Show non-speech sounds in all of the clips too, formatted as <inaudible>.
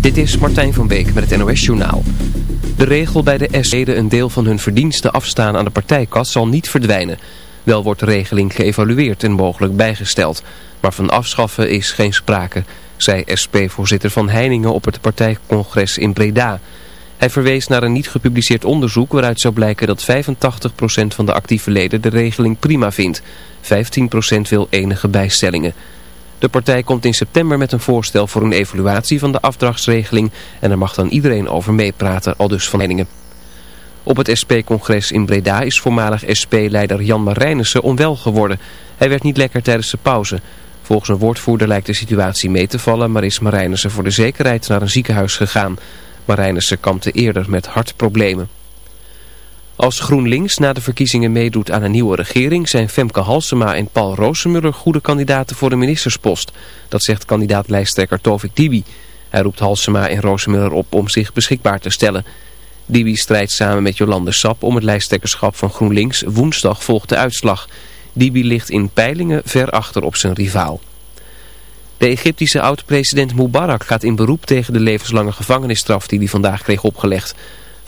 Dit is Martijn van Beek met het NOS Journaal. De regel bij de SED een deel van hun verdiensten afstaan aan de partijkas zal niet verdwijnen. Wel wordt de regeling geëvalueerd en mogelijk bijgesteld. Maar van afschaffen is geen sprake, zei SP-voorzitter Van Heiningen op het partijcongres in Breda. Hij verwees naar een niet gepubliceerd onderzoek waaruit zou blijken dat 85% van de actieve leden de regeling prima vindt. 15% wil enige bijstellingen. De partij komt in september met een voorstel voor een evaluatie van de afdrachtsregeling en er mag dan iedereen over meepraten, al dus van meningen. Op het SP-congres in Breda is voormalig SP-leider Jan Marijnissen onwel geworden. Hij werd niet lekker tijdens de pauze. Volgens een woordvoerder lijkt de situatie mee te vallen, maar is Marijnissen voor de zekerheid naar een ziekenhuis gegaan. Marijnissen kampte eerder met hartproblemen. Als GroenLinks na de verkiezingen meedoet aan een nieuwe regering... zijn Femke Halsema en Paul Roosemuller goede kandidaten voor de ministerspost. Dat zegt kandidaat-lijsttrekker Tovik Dibi. Hij roept Halsema en Roosemuller op om zich beschikbaar te stellen. Dibi strijdt samen met Jolande Sap om het lijsttrekkerschap van GroenLinks. Woensdag volgt de uitslag. Dibi ligt in peilingen ver achter op zijn rivaal. De Egyptische oud-president Mubarak gaat in beroep tegen de levenslange gevangenisstraf die hij vandaag kreeg opgelegd.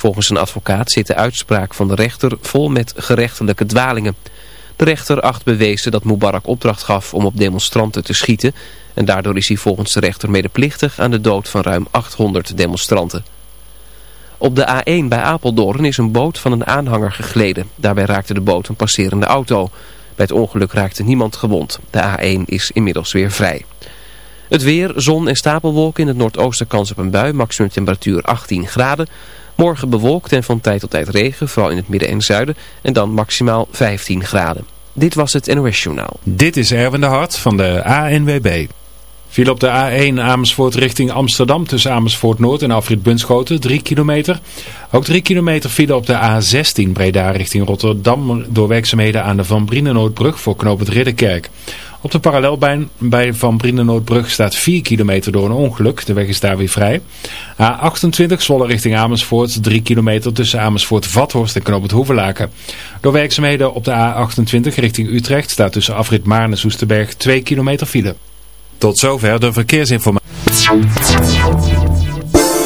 Volgens een advocaat zit de uitspraak van de rechter vol met gerechtelijke dwalingen. De rechter acht bewezen dat Mubarak opdracht gaf om op demonstranten te schieten... en daardoor is hij volgens de rechter medeplichtig aan de dood van ruim 800 demonstranten. Op de A1 bij Apeldoorn is een boot van een aanhanger gegleden. Daarbij raakte de boot een passerende auto. Bij het ongeluk raakte niemand gewond. De A1 is inmiddels weer vrij. Het weer, zon en stapelwolken in het noordoosten kans op een bui, maximum temperatuur 18 graden... Morgen bewolkt en van tijd tot tijd regen, vooral in het midden en zuiden. En dan maximaal 15 graden. Dit was het NOS Journaal. Dit is Erwin de Hart van de ANWB. Viel op de A1 Amersfoort richting Amsterdam tussen Amersfoort Noord en Alfred Bunschoten 3 kilometer. Ook 3 kilometer file op de A16 Breda richting Rotterdam door werkzaamheden aan de Van Brienenoordbrug voor knooppunt Ridderkerk. Op de parallelbaan bij Van Brienenoordbrug staat 4 kilometer door een ongeluk. De weg is daar weer vrij. A28 Zwolle richting Amersfoort. 3 kilometer tussen Amersfoort, Vathorst en Knoop het Hoevelaken. Door werkzaamheden op de A28 richting Utrecht staat tussen afrit Maarne en Soesterberg 2 kilometer file. Tot zover de verkeersinformatie.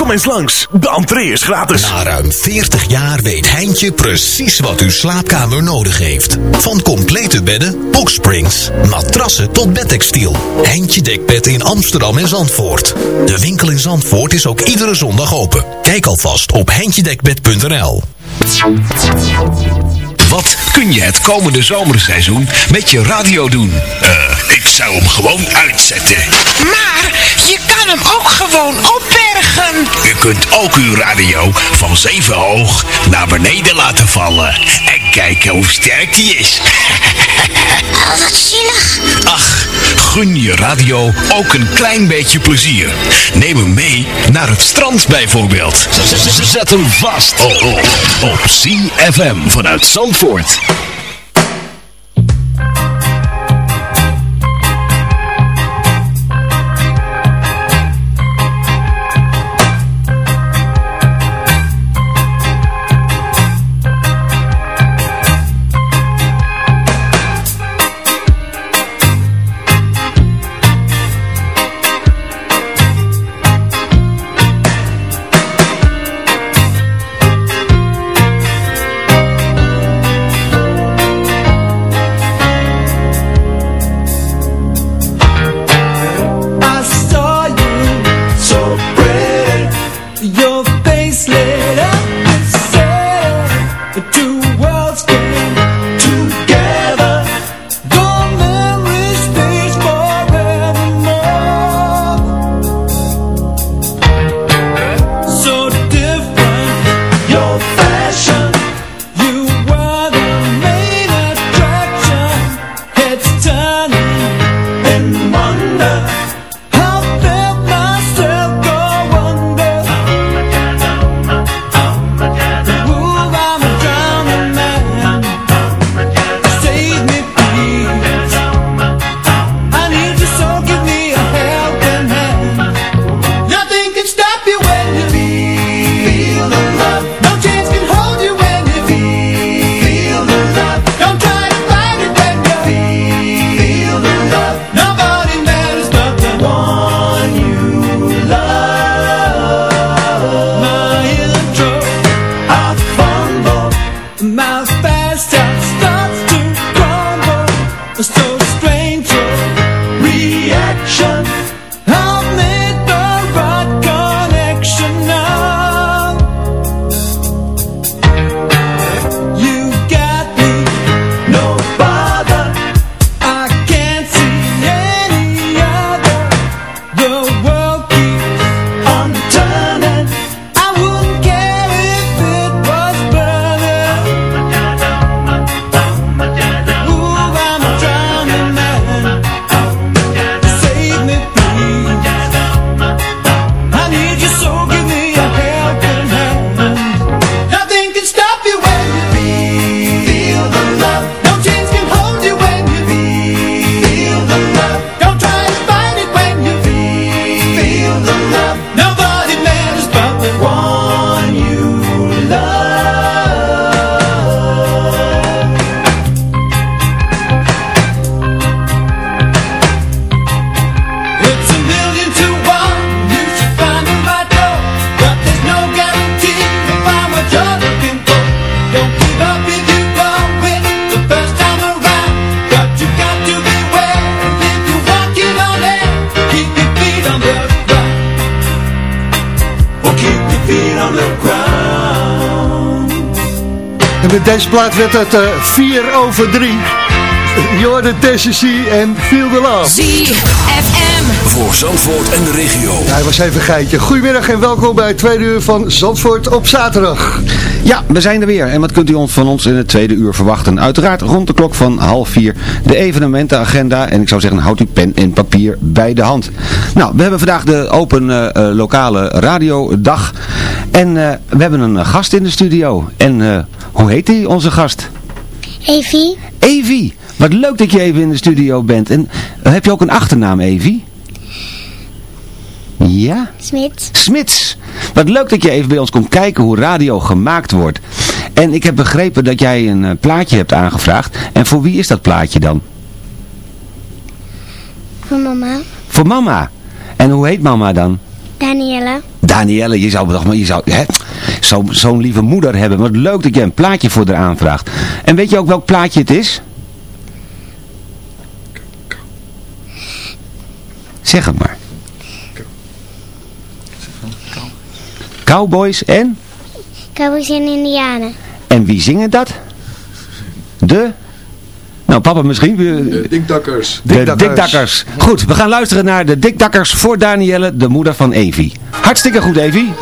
Kom eens langs, de entree is gratis. Na ruim 40 jaar weet Heintje precies wat uw slaapkamer nodig heeft. Van complete bedden, boxsprings, matrassen tot bedtextiel. Heintje Dekbed in Amsterdam en Zandvoort. De winkel in Zandvoort is ook iedere zondag open. Kijk alvast op heintjedekbed.nl Wat kun je het komende zomerseizoen met je radio doen? Eh, ik zou hem gewoon uitzetten. Maar hem ook gewoon opbergen. U kunt ook uw radio van zeven hoog naar beneden laten vallen. En kijken hoe sterk die is. Oh, wat zielig. Ach, gun je radio ook een klein beetje plezier. Neem hem mee naar het strand bijvoorbeeld. Zet hem vast op, op, op CFM vanuit Zandvoort. Deze plaat werd het 4 over 3. Jordan Tennessee en Feel the Love. ZFM. Voor Zandvoort en de regio. Ja, hij was even een geitje. Goedemiddag en welkom bij het tweede uur van Zandvoort op zaterdag. Ja, we zijn er weer. En wat kunt u ons van ons in het tweede uur verwachten? Uiteraard rond de klok van half vier de evenementenagenda. En ik zou zeggen, houd uw pen en papier bij de hand. Nou, we hebben vandaag de open eh, eh, lokale radiodag. En eh, we hebben een eh, gast in de studio. En eh, hoe heet die, onze gast? Evie, Evi. Wat leuk dat je even in de studio bent. En eh, heb je ook een achternaam, Evi? Ja? Smit, Smits. Wat leuk dat je even bij ons komt kijken hoe radio gemaakt wordt. En ik heb begrepen dat jij een eh, plaatje hebt aangevraagd. En voor wie is dat plaatje dan? voor mama, Voor mama. En hoe heet mama dan? Danielle, Danielle, je zou toch maar, je zou, hè, zo- zo'n lieve moeder hebben. Wat leuk dat jij een plaatje voor haar aanvraagt. En weet je ook welk plaatje het is? Zeg het maar. Cowboys en? Cowboys en Indianen. En wie zingen dat? De? Nou, papa misschien. De Dikdakkers. De Dikdakkers. Goed, we gaan luisteren naar de Dikdakkers voor Danielle, de moeder van Evi. Hartstikke goed, Evi.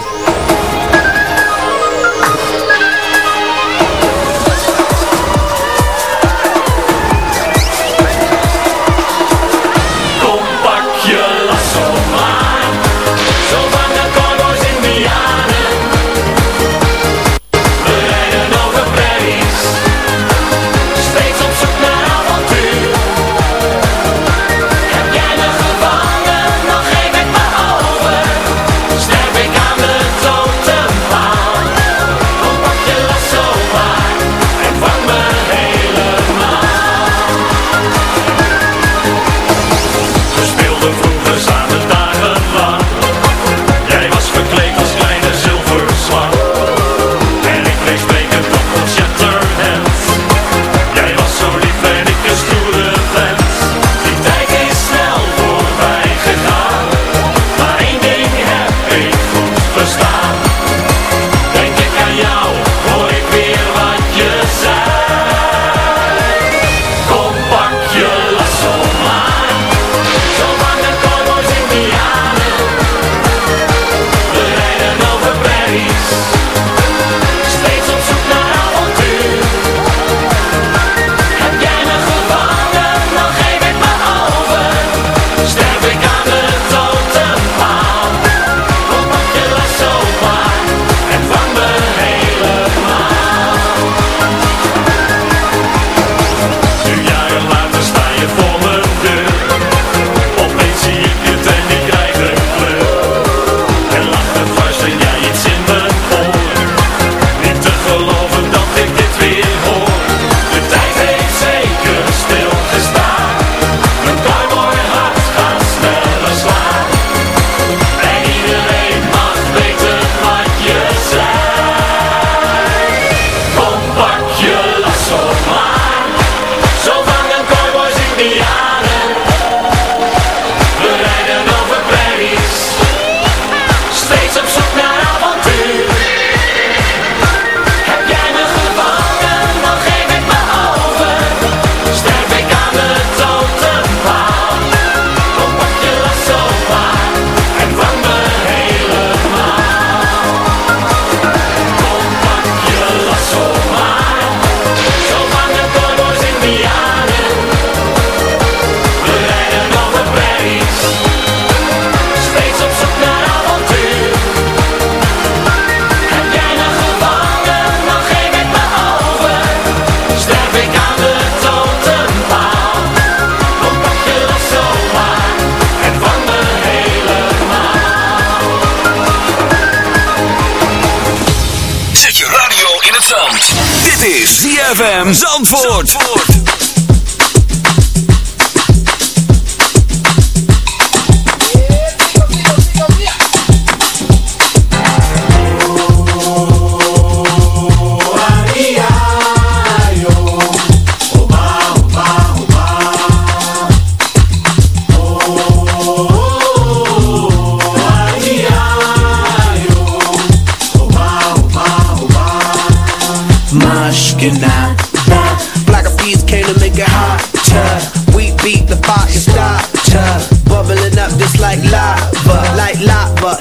van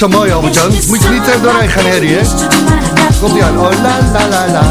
Zo mooi, Albert-Jan. Moet je niet er doorheen gaan, Harry, hè? Komt ie aan. Oh, la, la, la, la.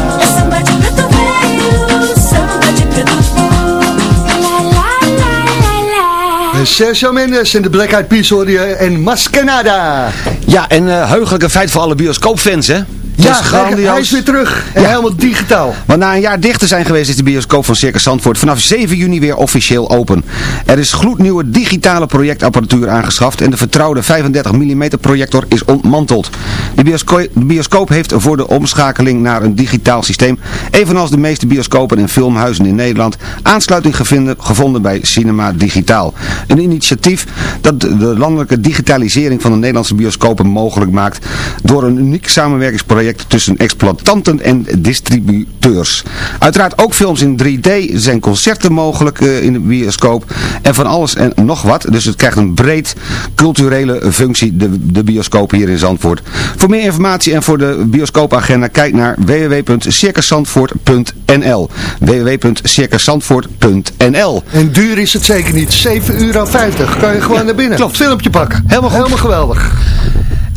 Sergio Mendes en de Black Eyed Peas hoor je en Mascanada. Ja, en uh, heugelijke feit voor alle bioscoopfans, hè? Ja, hij is weer terug. En Ja. helemaal digitaal. Want na een jaar dicht te zijn geweest is de bioscoop van Circus Zandvoort vanaf 7 juni weer officieel open. Er is gloednieuwe digitale projectapparatuur aangeschaft en de vertrouwde 35 mm projector is ontmanteld. De bioscoop, de bioscoop heeft voor de omschakeling naar een digitaal systeem, evenals de meeste bioscopen en filmhuizen in Nederland, aansluiting gevonden bij Cinema Digitaal. Een initiatief dat de landelijke digitalisering van de Nederlandse bioscopen mogelijk maakt door een uniek samenwerkingsproject tussen exploitanten en distributeurs. Uiteraard ook films in 3D, zijn concerten mogelijk eh, in de bioscoop en van alles en nog wat. Dus het krijgt een breed culturele functie, de, de bioscoop hier in Zandvoort. Voor meer informatie en voor de bioscoopagenda kijk naar www.circusandvoort.nl www.circusandvoort.nl En duur is het zeker niet, 7,50 euro. Kan je gewoon naar binnen. Klopt. Filmpje pakken. Helemaal, goed. Helemaal geweldig.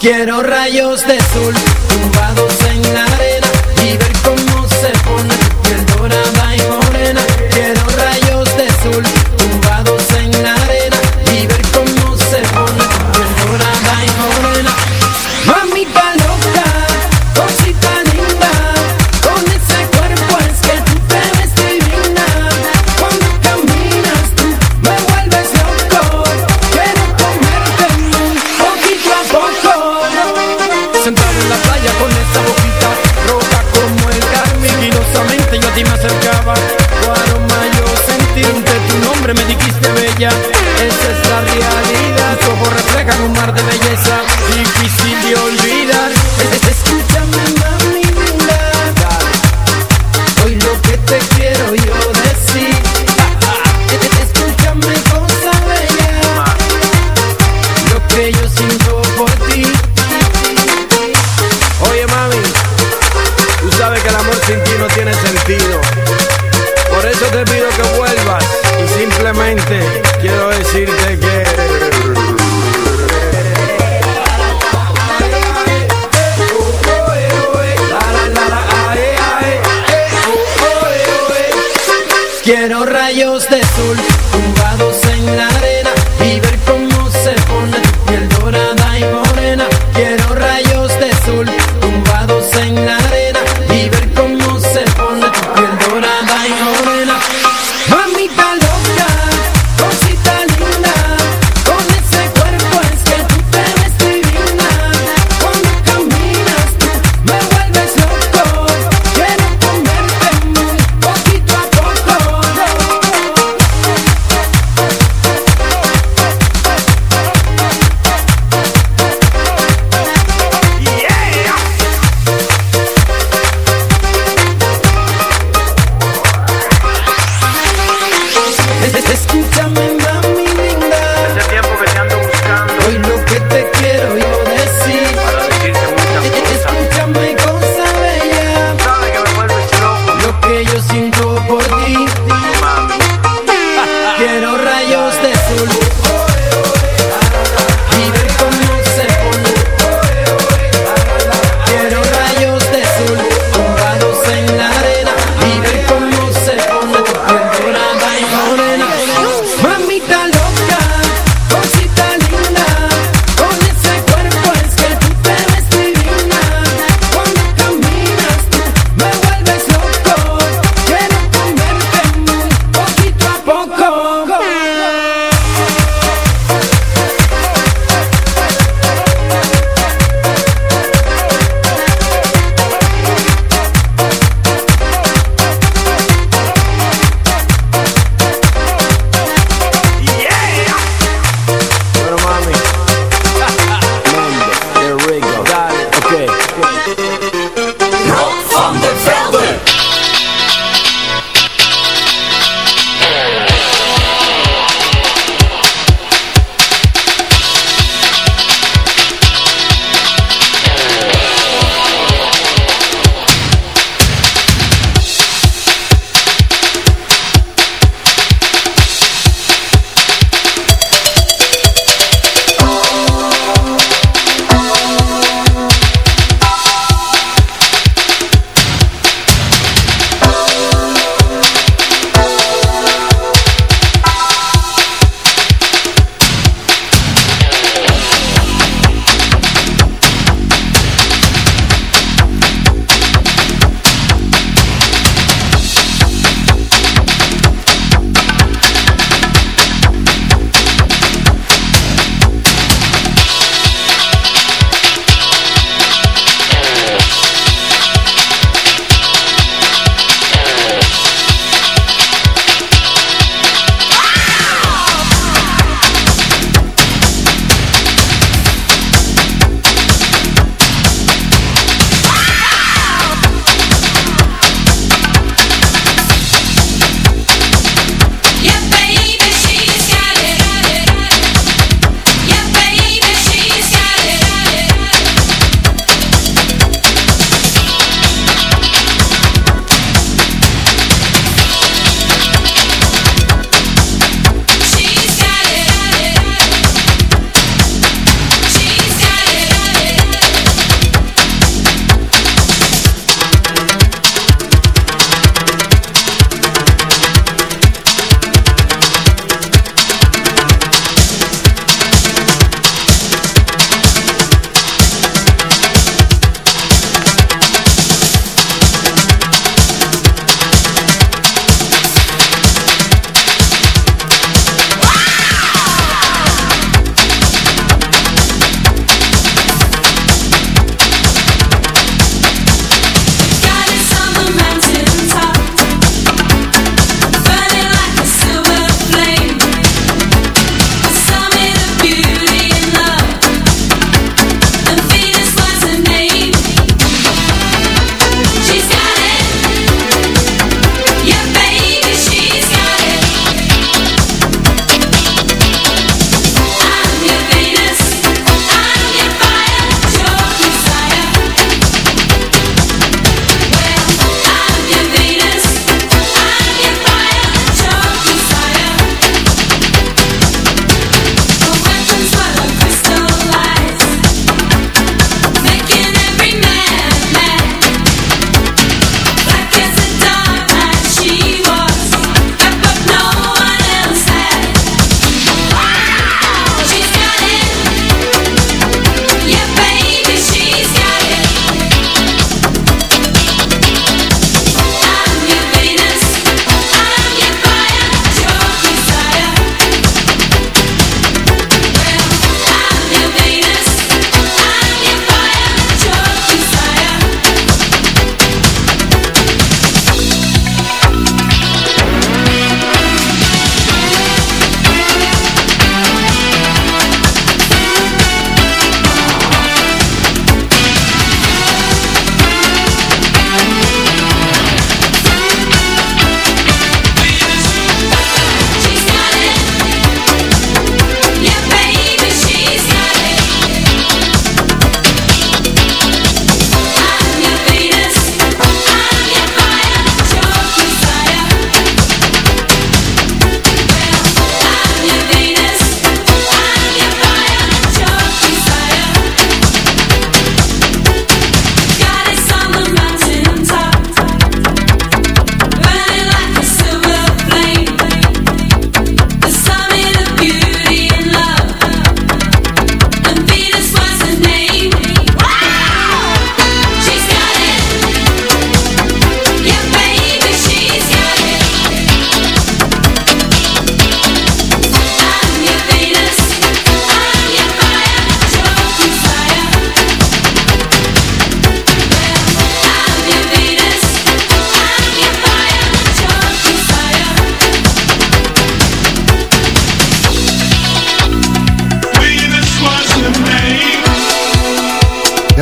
Quiero rayos de sol.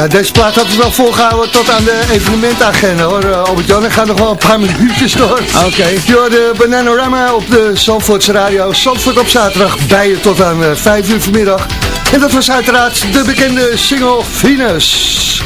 Ja, deze plaat had het wel volgehouden tot aan de evenementagenda hoor, uh, Albert-Jan. Ik ga nog wel een paar minuutjes door. Oké. Okay. de Bananarama op de Zandvoortse Radio. Zandvoort op zaterdag bij je tot aan uh, 5 uur vanmiddag. En dat was uiteraard de bekende single Venus.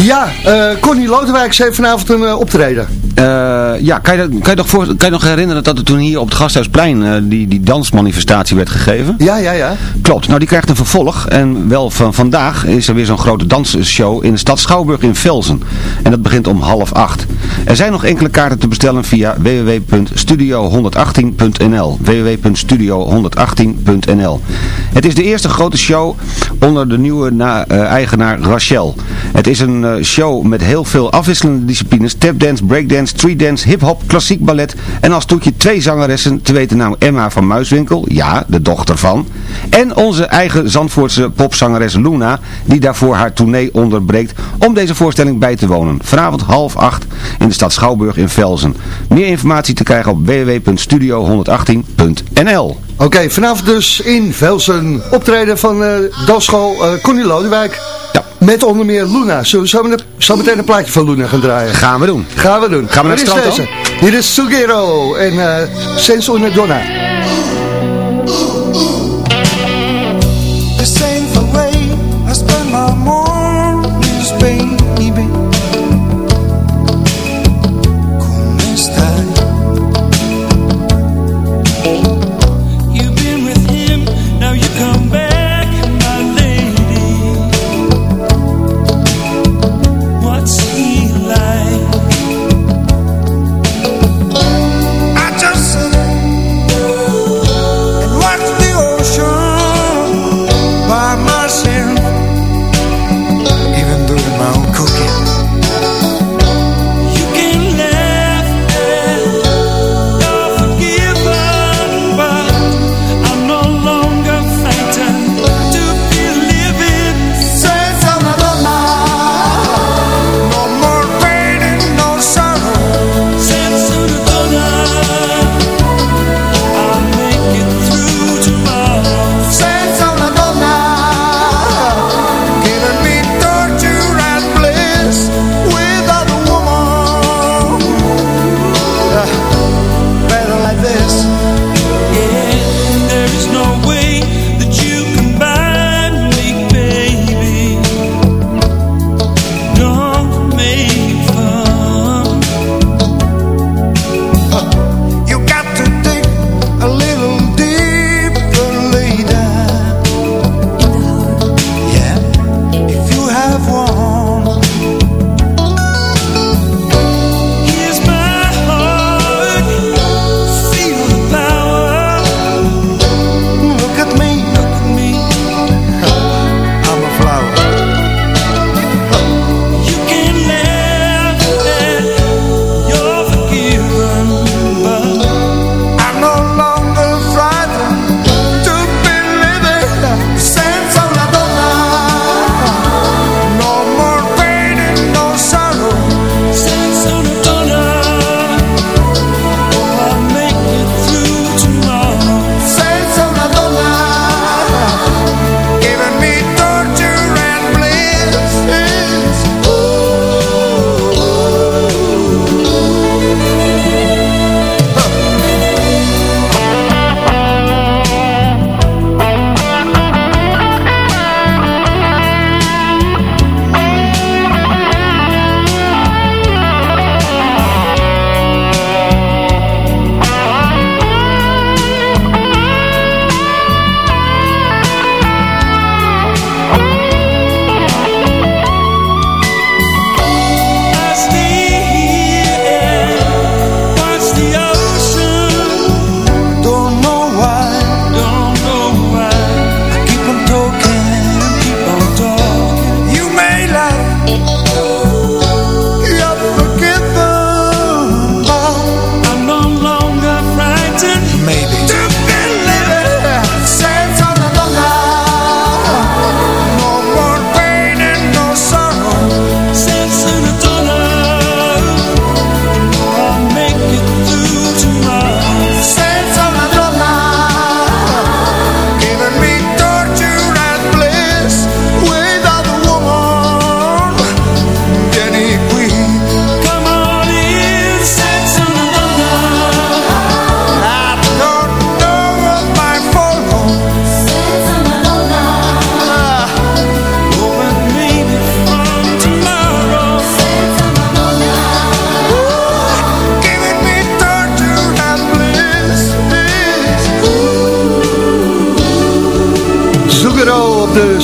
Ja, uh, Connie Lodewijk heeft vanavond een uh, optreden. Uh, ja, kan je, kan, je nog voor, kan je nog herinneren dat er toen hier op het Gasthuisplein die, die dansmanifestatie werd gegeven? Ja, ja, ja. Klopt. Nou, die krijgt een vervolg. En wel van vandaag is er weer zo'n grote dansshow in de stad Schouwburg in Velzen. En dat begint om half acht. Er zijn nog enkele kaarten te bestellen via www.studio118.nl www.studio118.nl Het is de eerste grote show onder de nieuwe na, eigenaar Rachel. Het is een show met heel veel afwisselende disciplines. Tapdance, breakdance, streetdance, hip-hop, klassiek ballet. En als toetje twee zangeressen, te weten namelijk Emma van Muiswinkel, ja, de dochter van. En onze eigen Zandvoortse popzangeres Luna, die daarvoor haar tournee onderbreekt om deze voorstelling bij te wonen. Vanavond half acht in de stad Schouwburg in Velzen. Meer informatie te krijgen op www.studio118.nl Oké, okay, vanavond dus in Velsen optreden van uh, dansschool uh, Connie Lodewijk. Ja. Met onder meer Luna. Zullen we zo, met, zo meteen een plaatje van Luna gaan draaien? Gaan we doen. Gaan we doen. Gaan we naar het strand dan? Hier is Sugero en uh, Senso Donna.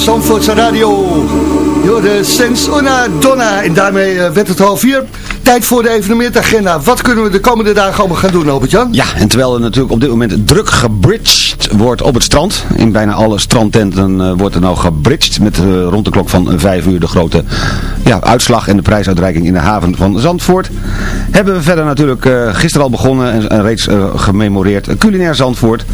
Zandvoortse radio. Jorde Sens Una Donna. En daarmee eh, werd het half vier. Tijd voor de evenementagenda. Wat kunnen we de komende dagen allemaal gaan doen, Albert-Jan? Ja, en terwijl er natuurlijk op dit moment druk gebridged wordt op het strand. In bijna alle strandtenten eh, wordt er nou gebridged. Met eh, rond de klok van 5 uur de grote ja, uitslag en de prijsuitreiking in de haven van Zandvoort. Hebben we verder natuurlijk uh, gisteren al begonnen en, reeds gememoreerd culinair Zandvoort.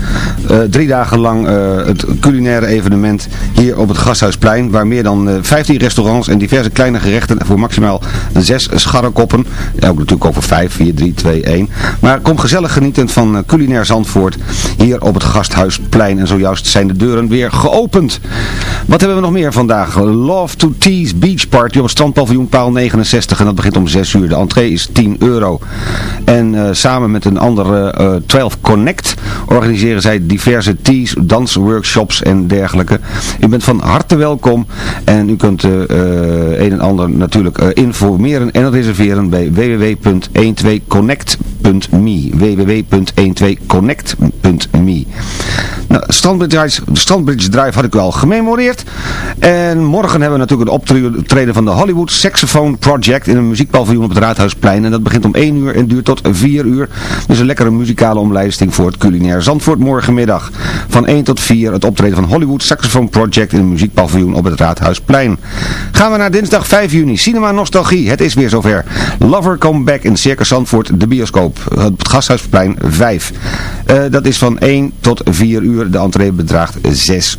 drie dagen lang het culinaire evenement hier op het Gasthuisplein. Waar meer dan 15 restaurants en diverse kleine gerechten voor maximaal 6 scharrekoppen. Ook natuurlijk voor 5, 4, 3, 2, 1. Maar kom gezellig genietend van culinair Zandvoort hier op het Gasthuisplein. En zojuist zijn de deuren weer geopend. Wat hebben we nog meer vandaag? Love to Tease Beach Party op strandpaviljoen Paal 69. En dat begint om 6 uur. De entree is 10 euro. En uh, samen met een andere uh, 12 Connect organiseren zij diverse tease, dansworkshops en dergelijke. U bent van harte welkom. En u kunt uh, een en ander natuurlijk informeren en reserveren bij www.12connect.me www.12connect.me nou, Strandbridge, Strandbridge Drive had ik wel gememoreerd. En morgen hebben we natuurlijk een optreden van de Hollywood Saxophone Project in een muziekpaviljoen op het Raadhuisplein. En dat begint om 1 uur en duurt tot 4 uur. Dus een lekkere muzikale omlijsting voor het culinair Zandvoort morgenmiddag. Van 1 tot 4 het optreden van Hollywood Saxophone Project in een muziekpaviljoen op het Raadhuisplein. Gaan we naar dinsdag 5 juni. Cinema Nostalgie. Het is weer zover. Lover Come Back in Circus Zandvoort, de bioscoop. Het Gasthuisplein 5. Uh, dat is van 1 tot 4 uur. De entree bedraagt 6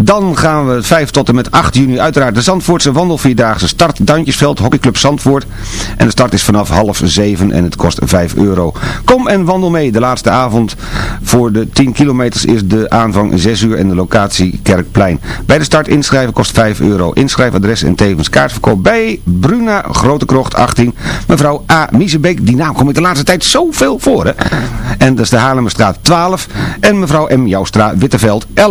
Dan gaan we 5 tot en met 8 juni uiteraard de Zandvoortse wandelvierdaagse start Duintjesveld Hockeyclub Zandvoort. En de start is vanaf half 7 en het kost 5 euro. Kom en wandel mee. De laatste avond voor de 10 kilometers is de aanvang 6 uur en de locatie Kerkplein. Bij de start inschrijven kost 5 euro. Inschrijfadres en tevens kaartverkoop bij Bruna Grote Krocht 18. Mevrouw A. Miezebeek, die naam kom ik de laatste tijd zoveel voor hè. En dat is de Haarlemmerstraat 12. En mevrouw M. Joustra Witteveld 11.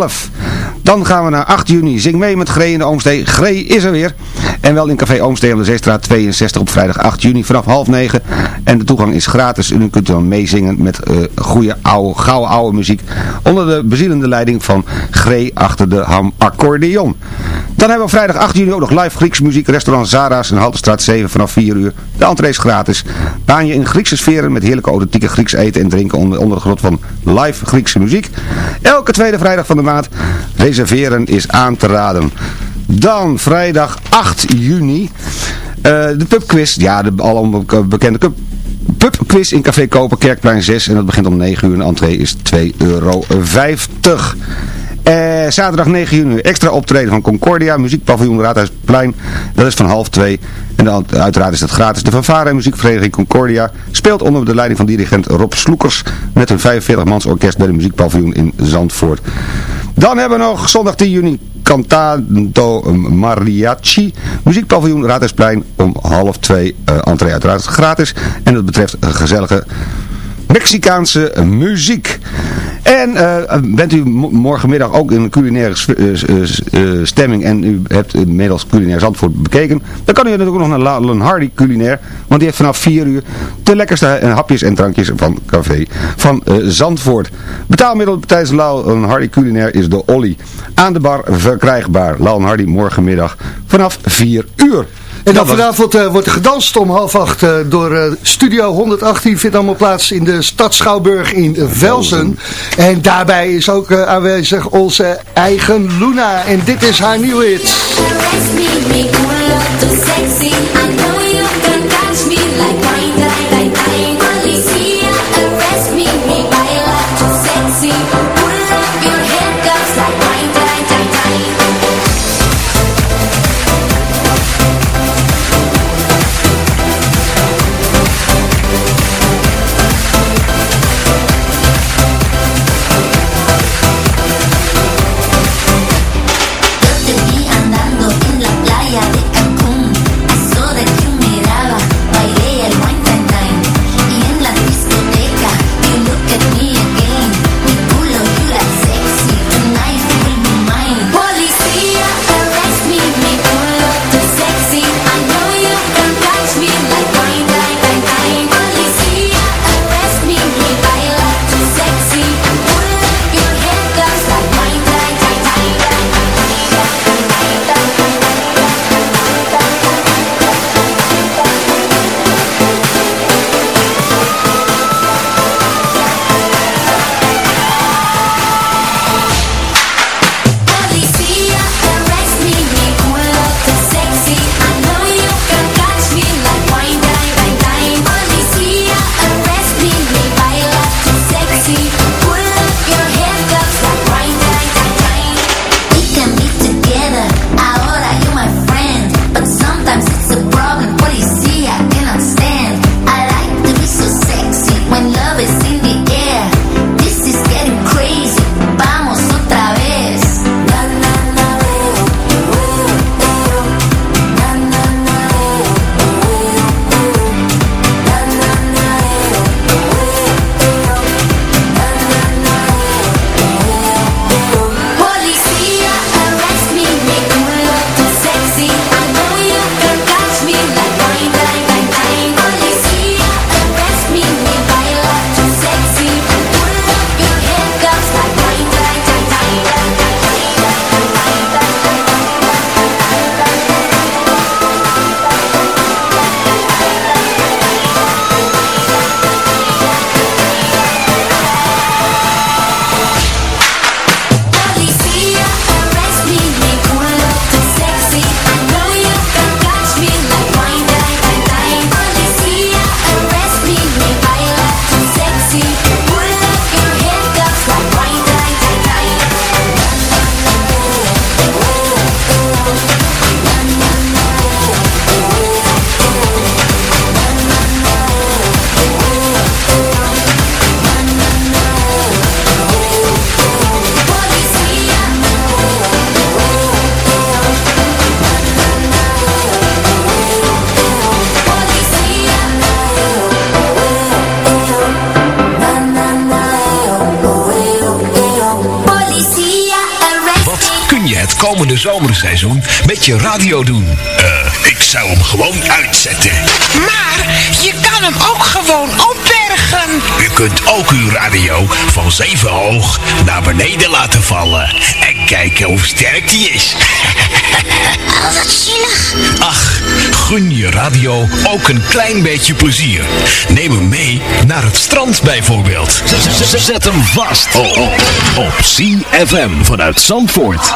Dan gaan we naar 8 juni. Zing mee met Gree in de Oomstee. Gree is er weer. En wel in Café Oomstee de Zeestraat 62 op vrijdag 8 juni vanaf half 9. En de toegang is gratis. En u kunt dan meezingen met uh, goede oude, gouden oude muziek. Onder de bezielende leiding van Gree achter de ham accordeon. Dan hebben we vrijdag 8 juni ook nog live Grieks muziek. Restaurant Zara's in Haltestraat 7 vanaf 4 uur. De entree is gratis. Baan je in Griekse sferen met heerlijke authentieke Grieks eten en drinken onder, onder de grot van live Griekse muziek. Elke tweede vrijdag van de Reserveren is aan te raden. Dan vrijdag 8 juni. Uh, de pubquiz. Ja, de al bekende pub pubquiz in Café Koper, Kerkplein 6. En dat begint om 9 uur. De entree is 2,50 euro. Uh, zaterdag 9 juni extra optreden van Concordia, muziekpaviljoen Raadhuisplein. Dat is van half 2. En dan, uiteraard is dat gratis. De fanfare en muziekvereniging Concordia speelt onder de leiding van dirigent Rob Sloekers met een 45-mans orkest bij de muziekpaviljoen in Zandvoort. Dan hebben we nog zondag 10 juni Cantato Mariachi. Muziekpaviljoen Raadhuisplein om half 2. Uh, entree uiteraard gratis. En dat betreft gezellige Mexicaanse muziek. En uh, bent u morgenmiddag ook in een culinaire uh, stemming en u hebt inmiddels culinair Zandvoort bekeken, dan kan u natuurlijk nog naar Lalen Hardy culinair, want die heeft vanaf 4 uur de lekkerste hapjes en drankjes van café van Zandvoort. Betaalmiddel tijdens Lalen Hardy culinair is de Olly. Aan de bar verkrijgbaar. Lalen Hardy morgenmiddag vanaf 4 uur. En dan vanavond uh, wordt er gedanst om half acht uh, door uh, Studio 118. Vindt allemaal plaats in de stad Schouwburg in Velsen. En daarbij is ook aanwezig onze eigen Luna. En dit is haar nieuwe hit. Met je radio doen? Eh, ik zou hem gewoon uitzetten. Maar je kan hem ook gewoon opbergen. U kunt ook uw radio van zeven hoog naar beneden laten vallen. En kijken hoe sterk die is. Oh, wat zielig. Ach, gun je radio ook een klein beetje plezier. Neem hem mee naar het strand bijvoorbeeld. Zet hem vast op, op, op CFM vanuit Zandvoort.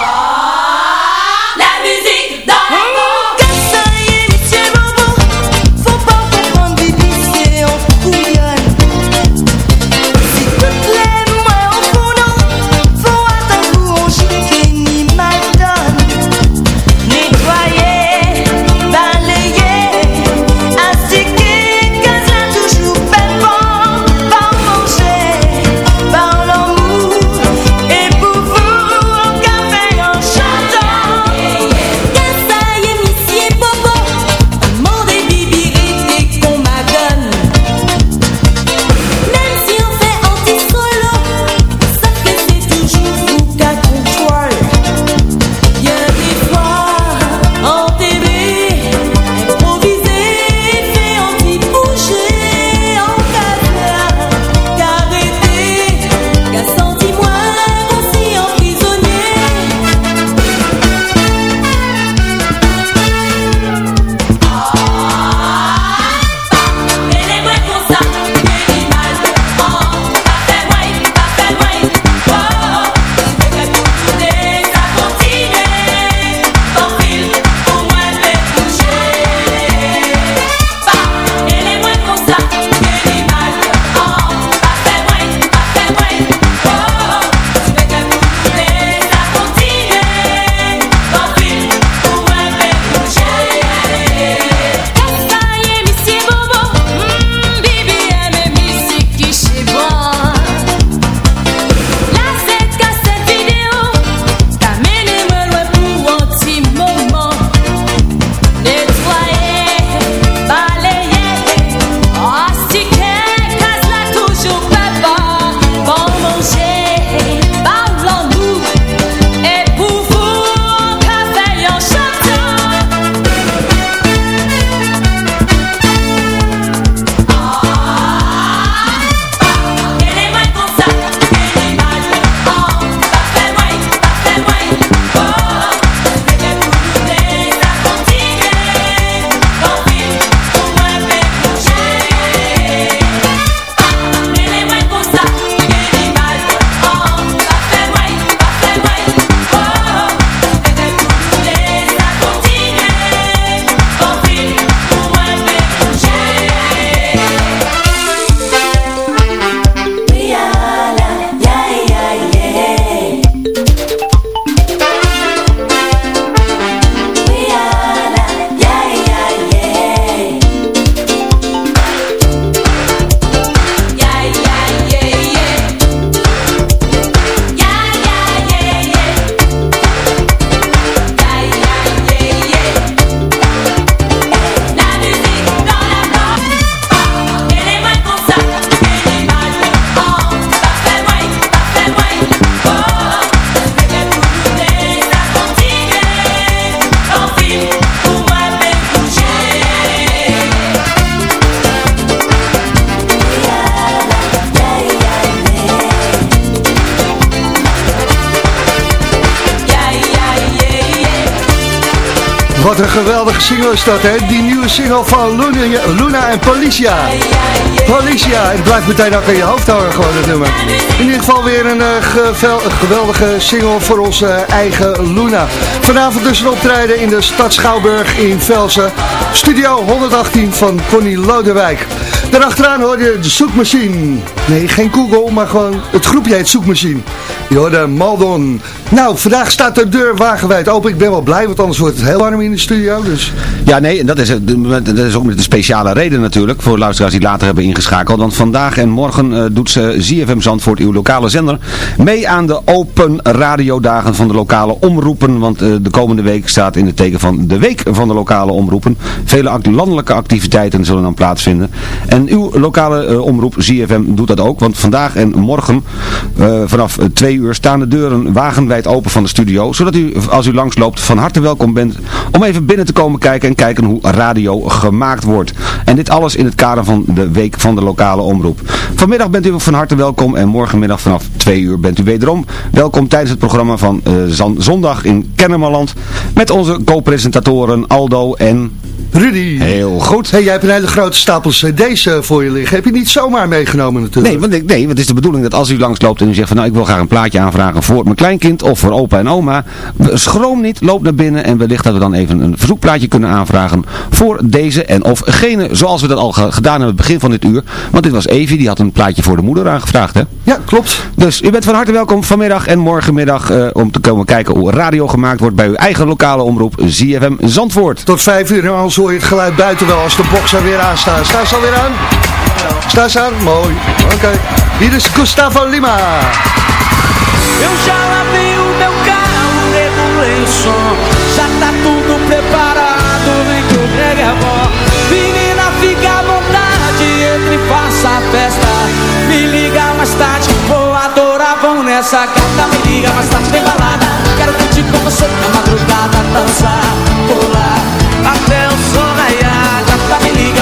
Wat een geweldige single is dat, hè? Die nieuwe single van Luna, Luna en Policia. Policia, het blijft meteen ook in je hoofd houden, gewoon het nummer. In ieder geval weer een, eh, een geweldige single voor onze eigen Luna. Vanavond dus een optreden in de stad Schouwburg in Velsen. Studio 118 van Connie Lodewijk. Daarachteraan hoor je de zoekmachine. Nee, geen Google, maar gewoon het groepje heet zoekmachine. Je hoorde Maldon. Nou, vandaag staat de deur wagenwijd open. Ik ben wel blij, want anders wordt het heel warm in de studio. Dus Ja, nee, en dat is, dat is ook met een speciale reden natuurlijk voor luisteraars die later hebben ingeschakeld. Want vandaag en morgen eh, doet ze ZFM Zandvoort, uw lokale zender, mee aan de open radiodagen van de lokale omroepen. Want eh, de komende week staat in het teken van de week van de lokale omroepen. Vele act- landelijke activiteiten zullen dan plaatsvinden. En uw lokale eh, omroep ZFM doet dat ook. Want vandaag en morgen vanaf 2 uur staan de deuren wagenwijd open van de studio, zodat u als u langsloopt van harte welkom bent om even binnen te komen kijken en kijken hoe radio gemaakt wordt. En dit alles in het kader van de week van de lokale omroep. Vanmiddag bent u van harte welkom en morgenmiddag vanaf 2 uur bent u wederom welkom tijdens het programma van Zan- Zondag in Kennemerland met onze co-presentatoren Aldo en... Rudy. Heel goed. Hey, jij hebt een hele grote stapel cd's eh, voor je liggen. Heb je niet zomaar meegenomen natuurlijk? Nee want, ik- nee, want het is de bedoeling dat als u langsloopt en u zegt van nou ik wil graag een plaatje aanvragen voor mijn kleinkind of voor opa en oma. Schroom niet, loop naar binnen en wellicht dat we dan even een verzoekplaatje kunnen aanvragen voor deze en of gene. Zoals we dat al ge- gedaan hebben het begin van dit uur. Want dit was Evie, die had een plaatje voor de moeder aangevraagd hè. Ja, klopt. Dus u bent van harte welkom vanmiddag en morgenmiddag eh, om te komen kijken hoe radio gemaakt wordt bij uw eigen lokale omroep ZFM Zandvoort. Tot vijf uur en anders hoor je het geluid buiten wel als de box er weer aan staat. Staan ze alweer aan? Staan ze aan? Mooi. Oké. Hier is Gustavo Lima. Eu já lavei o meu carro, regulei o som Já tá tudo preparado, vem que o brega é bom Menina, fica à vontade, entre e faça a festa Me liga mais tarde, vou adorar, vão nessa gata Me liga mais tarde, tem balada Quero curtir com você na madrugada Dançar, pular,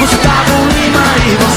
Gustavo Lima y vos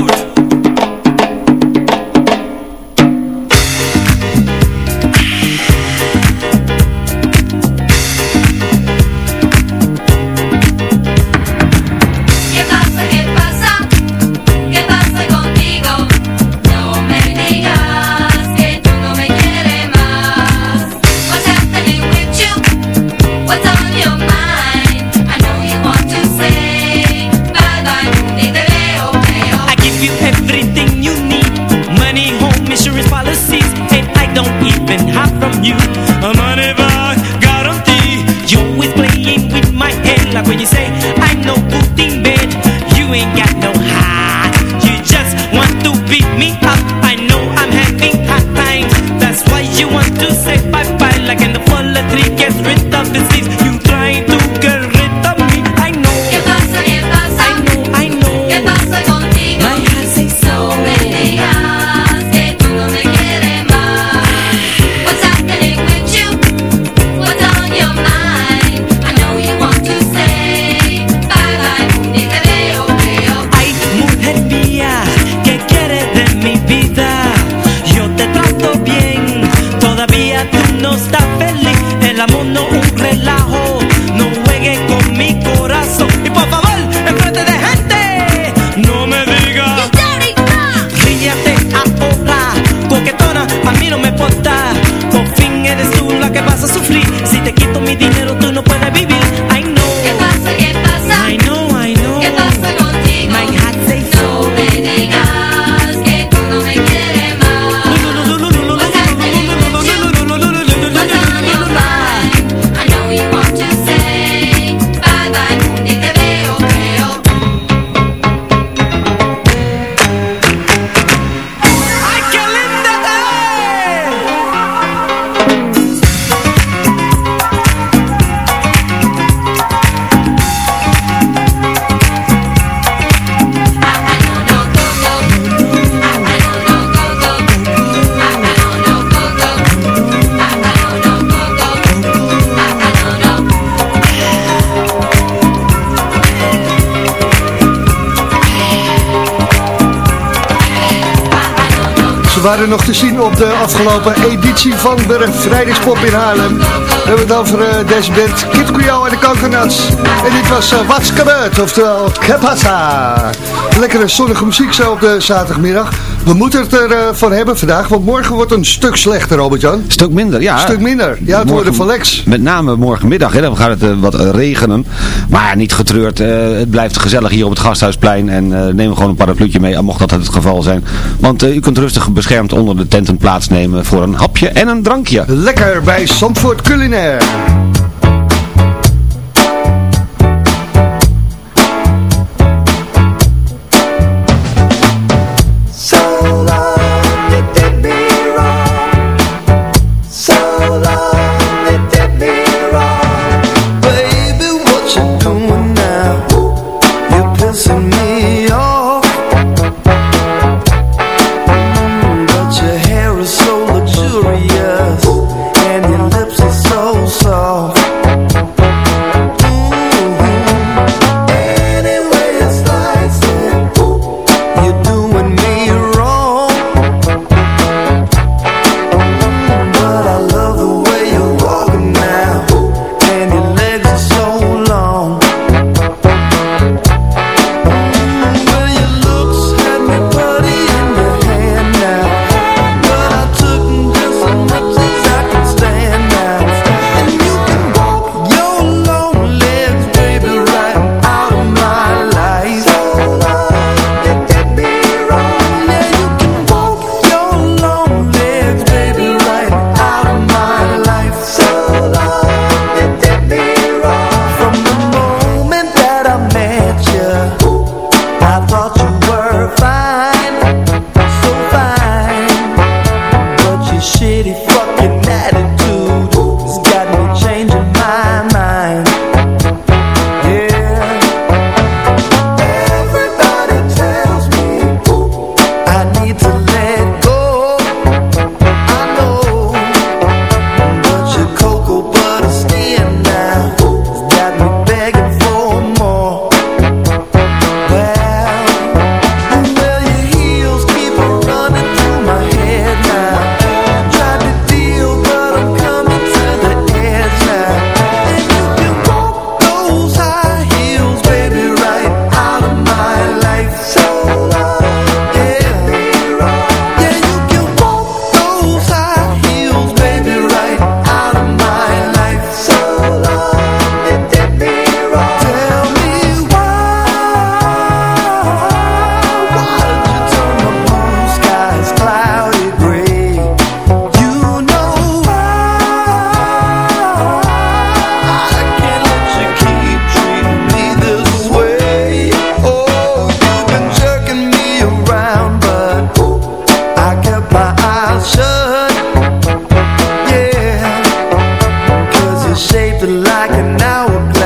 Waren nog te zien op de afgelopen editie van de Vrijdagspop in Haarlem. We hebben het over eh, deze band Kid en de Coconuts. En dit was uh, What's Gebeurd, oftewel Que Pasa. Lekkere zonnige muziek zo op de zaterdagmiddag. We moeten het ervan van hebben vandaag, want morgen wordt een stuk slechter, Robert-Jan. Stuk minder, ja. Een stuk minder. Ja, het worden van Lex. Met name morgenmiddag, hè, dan gaat het eh, wat eh, regenen. Maar niet getreurd, eh, het blijft gezellig hier op het Gasthuisplein. En eh, neem gewoon een parapluutje mee, mocht dat het geval zijn. Want eh, u kunt rustig beschermd onder de tenten plaatsnemen voor een hapje en een drankje. Lekker bij Zandvoort Culinair. now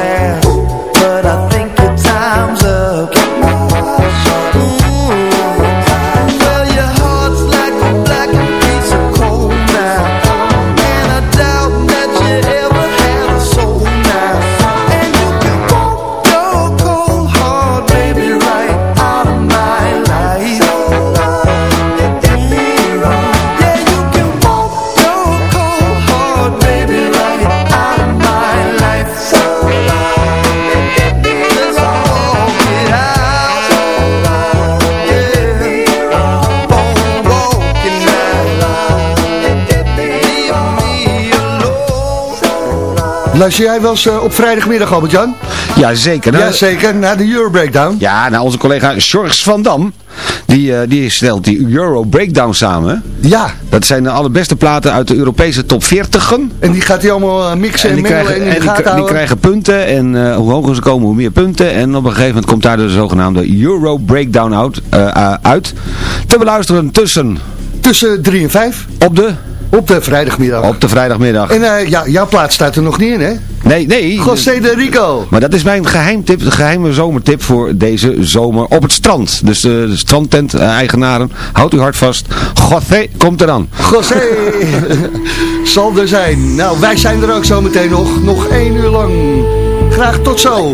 Luister jij wel eens eh, op vrijdagmiddag, Albert-Jan? Ja, zeker. Nou, Jazeker, naar de Euro Breakdown. Ja, nou onze collega Georges van Dam, die, eh, die stelt die Euro Breakdown samen. Ja. Dat zijn de allerbeste platen uit de Europese top 40'en. En die gaat hij allemaal eh, mixen en, die mengelen krijgen, en en die, krijgen punten en hoe hoger ze komen hoe meer punten. En op een gegeven moment komt daar de zogenaamde Euro Breakdown out, uit. Te beluisteren tussen... Tussen 3 en 5. Op de? Op de vrijdagmiddag. Op de vrijdagmiddag. En eh, ja, jouw plaats staat er nog niet in, hè? Nee, nee. José de Rico. Maar dat is mijn geheimtip, de geheime zomertip voor deze zomer op het strand. Dus de, de strandtent-eigenaren, houdt u hard vast. José komt er dan. José <laughs> zal er zijn. Nou, wij zijn er ook zo meteen nog. Nog één uur lang. Graag tot zo.